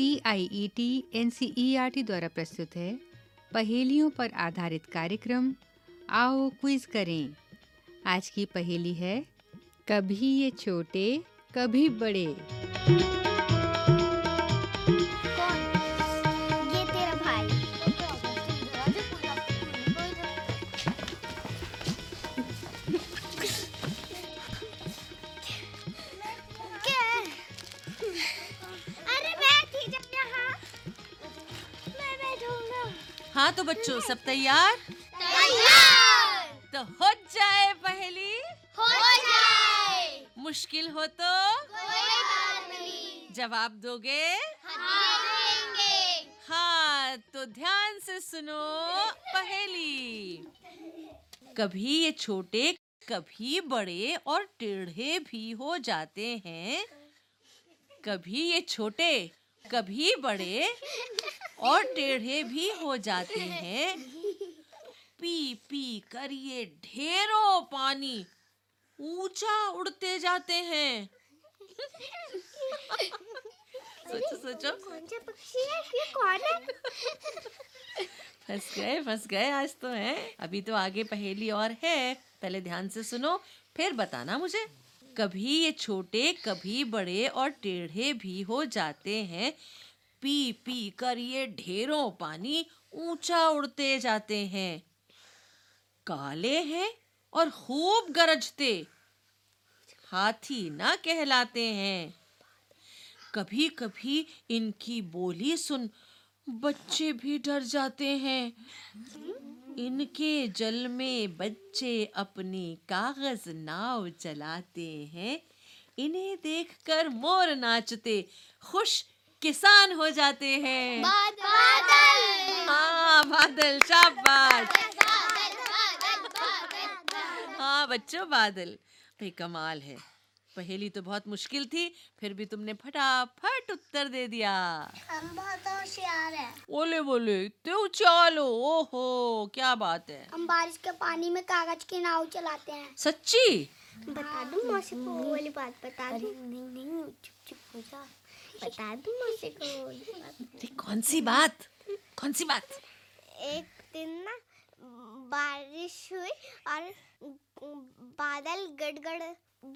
C I E T N C E R T द्वारा प्रस्तुत है। पहेलियों पर आधारित कार्यक्रम। आओ क्विज करें। आज की पहेली है, कभी ये छोटे, कभी बड़े। हाँ तो बच्चों सब तैयार? तैयार तो हो जाए पहली। हो जाए। मुश्किल हो तो? कोई बात नहीं। जवाब दोगे? हम देंगे। हाँ तो ध्यान से सुनो पहली। कभी ये छोटे कभी बड़े और टेढ़े भी हो जाते हैं। कभी ये छोटे कभी बड़े और टेढ़े भी हो जाते हैं। पी पी कर ये ढेरों पानी। ऊँचा उड़ते जाते हैं। सोचो सोचो। कौन सा पक्षी है? ये कौन है? फंस गए फंस गए आज तो है। अभी तो आगे पहेली और है। पहले ध्यान से सुनो फिर बताना मुझे। कभी ये छोटे कभी बड़े और टेढ़े भी हो जाते हैं। पी पी कर ये ढेरों पानी ऊँचा उड़ते जाते हैं। काले हैं और खूब गरजते। हाथी ना कहलाते हैं। कभी कभी इनकी बोली सुन बच्चे भी डर जाते हैं। इनके जल में बच्चे अपनी कागज़ नाव चलाते हैं। इन्हें देखकर मोर नाचते, खुश किसान हो जाते हैं। बादल। हाँ बादल शाबाश। बादल बादल बादल हाँ बच्चों बादल। भाई कमाल है। पहेली तो बहुत मुश्किल थी फिर भी तुमने फटाफट उत्तर दे दिया। हम बहुत होशियार हैं। ओले बोले तो चलो ओहो क्या बात है। हम बारिश के पानी में कागज़ की नाव चलाते हैं। सच्ची? बता दूँ मौसी को वो वाली बात बता दूँ? नहीं नहीं चुप चुप हो जा। बता दू मौसी को ये कौन सी बात? कौन सी बात? एक दिन ना बारिश हुई और बादल गड़गड़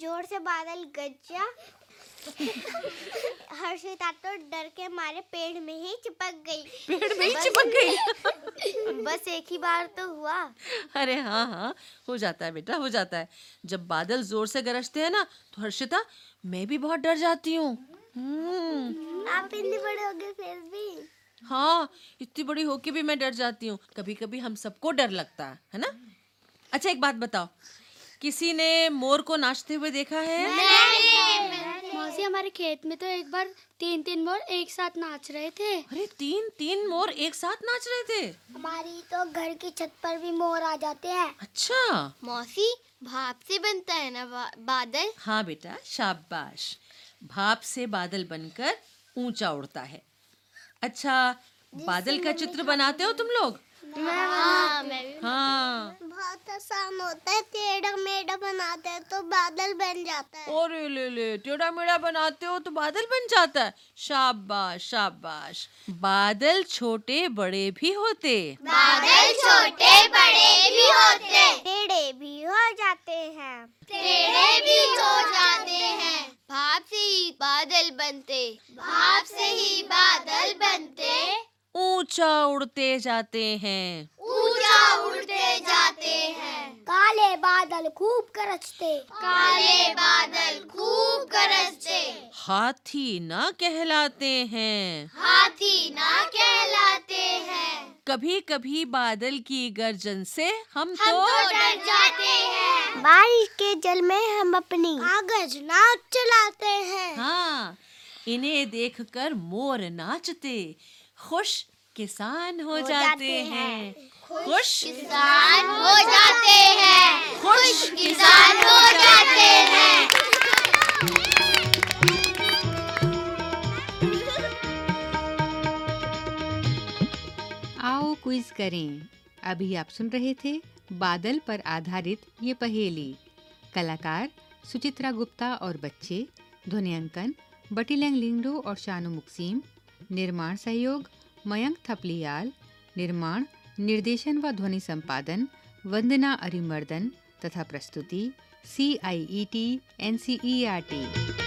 ज़ोर से बादल गरजा हर्षिता तो डर के मारे पेड़ में ही चिपक गई। पेड़ में ही चिपक गई? बस एक ही बार तो हुआ। अरे हाँ हाँ हो जाता है बेटा हो जाता है। जब बादल ज़ोर से गरजते हैं ना तो हर्षिता मैं भी बहुत डर जाती हूँ। आप इतने बड़े हो गए फिर भी। हाँ इतनी बड़ी होके भी मैं डर जाती हूँ। कभी कभी हम सबको डर लगता है है ना? अच्छा एक बात बताओ। किसी ने मोर को नाचते हुए देखा है? मौसी हमारे खेत में तो एक बार तीन तीन मोर एक साथ नाच रहे थे। अरे तीन तीन मोर एक साथ नाच रहे थे? हमारी तो घर की छत पर भी मोर आ जाते हैं। अच्छा। मौसी भाप से बनता है ना बा, बादल? हाँ बेटा शाबाश। भाप से बादल बनकर ऊँचा उड़ता है। अच्छा बादल का चित्र बनाते हो तुम लोग? हाँ मैं भी हाँ। बहुत आसान होता है टेढ़ा मेढ़ा बनाते हैं तो बादल बन जाता है। अरे ले ले टेढ़ा मेढ़ा बनाते हो तो बादल बन जाता है। शाबाश शाबाश। बादल छोटे बड़े भी होते। बादल छोटे बड़े भी होते। टेढ़े भी हो जाते हैं। टेढ़े भी हो जाते हैं। भाप बादल बनते। भाप से ही बादल बनते। ऊँचा उड़ते जाते हैं। ऊँचा उड़ते जाते हैं। काले बादल खूब गरजते काले बादल खूब गरजते हाथी ना कहलाते हैं। हाथी ना कहलाते हैं। कभी कभी बादल की गर्जन से हम हम तो तो डर जाते हैं। बारिश के जल में हम अपनी कागज़ नाव चलाते हैं। हाँ इन्हें देखकर मोर नाचते खुश किसान हो, जाते, जाते हैं। खुश किसान हो जाते हैं। खुश किसान हो जाते हैं। आओ क्विज करें। अभी आप सुन रहे थे बादल पर आधारित ये पहेली। कलाकार सुचित्रा गुप्ता और बच्चे ध्वनियांकन बटीलैंग लिंगडो और शानु मुक्सीम, निर्माण सहयोग, मयंक थपलियाल, निर्माण, निर्देशन व ध्वनि संपादन, वंदना अरिमर्दन तथा प्रस्तुति C I E T N C E R T